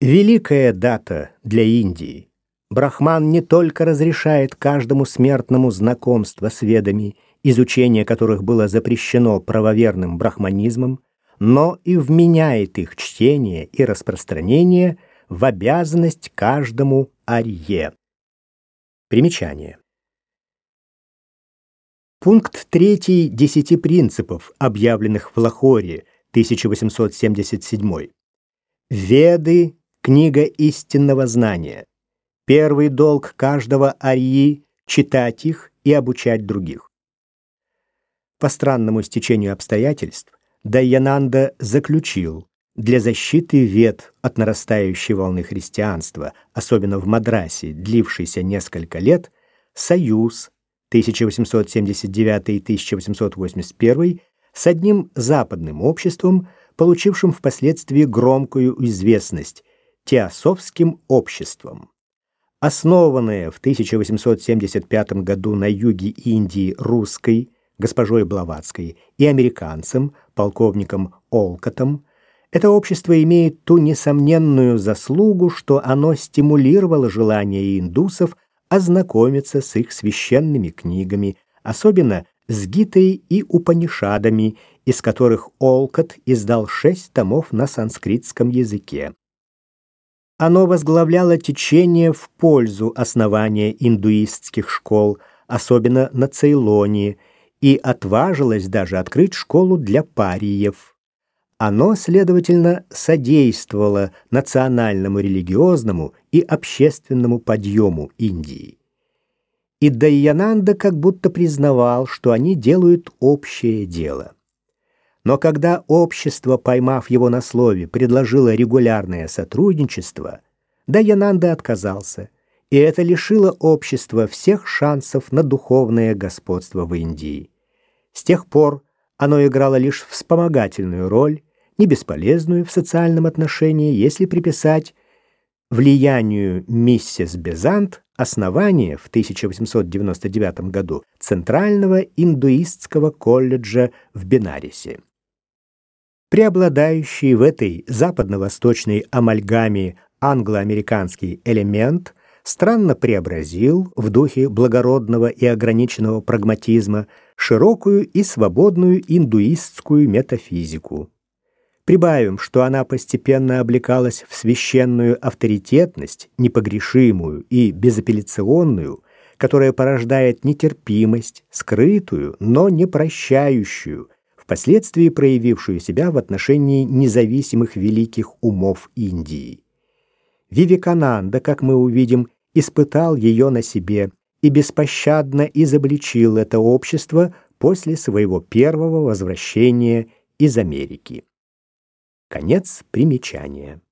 Великая дата для Индии. Брахман не только разрешает каждому смертному знакомство с ведами, изучение которых было запрещено правоверным брахманизмом, но и вменяет их чтение и распространение в обязанность каждому арье. Примечание. Пункт 3 десяти принципов, объявленных в Лахоре, 1877. Веды Книга истинного знания. Первый долг каждого арьи — читать их и обучать других. По странному стечению обстоятельств Дайянанда заключил, для защиты вет от нарастающей волны христианства, особенно в Мадрасе, длившийся несколько лет, союз 1879-1881 с одним западным обществом, получившим впоследствии громкую известность Теософским обществом. Основанное в 1875 году на юге Индии русской, госпожой Блаватской, и американцем, полковником Олкотом, это общество имеет ту несомненную заслугу, что оно стимулировало желание индусов ознакомиться с их священными книгами, особенно с Гитой и Упанишадами, из которых Олкот издал шесть томов на санскритском языке. Оно возглавляло течение в пользу основания индуистских школ, особенно на Цейлоне, и отважилось даже открыть школу для париев. Оно, следовательно, содействовало национальному религиозному и общественному подъему Индии. И Дайянанда как будто признавал, что они делают общее дело. Но когда общество, поймав его на слове, предложило регулярное сотрудничество, Даянанда отказался, и это лишило общества всех шансов на духовное господство в Индии. С тех пор оно играло лишь вспомогательную роль, не бесполезную в социальном отношении, если приписать влиянию миссис Безант основание в 1899 году Центрального индуистского колледжа в Бенарисе. Преобладающий в этой западно-восточной амальгаме англо-американский элемент странно преобразил в духе благородного и ограниченного прагматизма широкую и свободную индуистскую метафизику. Прибавим, что она постепенно облекалась в священную авторитетность, непогрешимую и безапелляционную, которая порождает нетерпимость, скрытую, но не прощающую, впоследствии проявившую себя в отношении независимых великих умов Индии. Вивекананда, как мы увидим, испытал ее на себе и беспощадно изобличил это общество после своего первого возвращения из Америки. Конец примечания.